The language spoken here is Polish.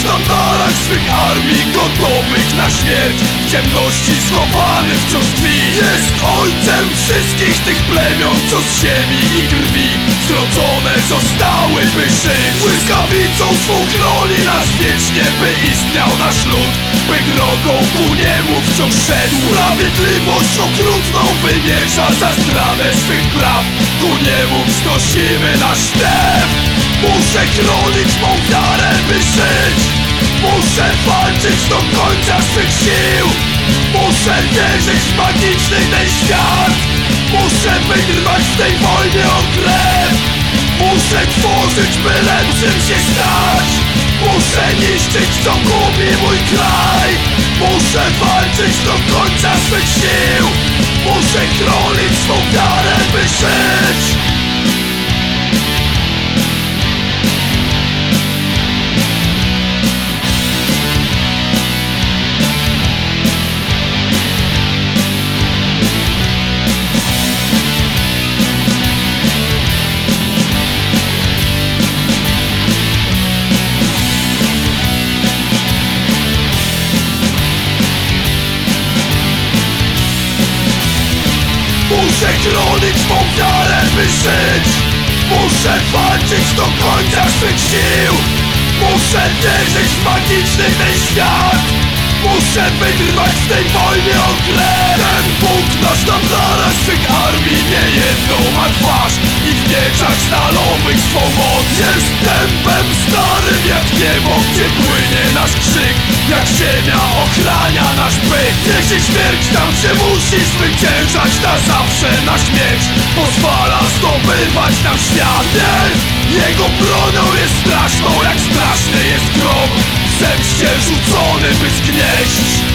sztandarach swych armii Gotowych na śmierć. W ciemności schowany wciąż tkwi Jest ojcem wszystkich tych plemion Co z ziemi i krwi Zrodzone zostały by żyć. Błyskawicą swą chroni nas wiecznie By istniał nasz lud By drogą ku niemu wciąż szedł. Sprawiedliwość okrutną wymierza Za zdradę swych praw. Ku niemu wznosimy nasz stew Muszę chronić mą wiarę, by żyć. Muszę walczyć do końca swych sił. Muszę wierzyć w magiczny ten świat. Muszę wytrwać w tej wojnie o krew. Muszę tworzyć, by lepszym się stać. Muszę niszczyć, co gubi mój kraj. Muszę walczyć do końca swych sił Muszę chronić swą wiarę, by żyć Muszę chronić swą wiarę, by żyć Muszę walczyć do końca swych sił. Muszę wierzyć w magiczny ten świat. Muszę wytrwać w tej wojnie o Ten Bóg na sztandarach swych armii Nie jedną ma twarz. I w mieczach stalowych swą moc Jest dębem starym jak niebo Gdzie płynie nasz krzyk Jak ziemia ochrania nasz byt. Jeśli śmierć nam się musi zwyciężać Na zawsze nasz miecz Pozwala zdobywać nam świat! Jego bronią jest straszną Jak straszny jest W zemście rzucony by zgnieść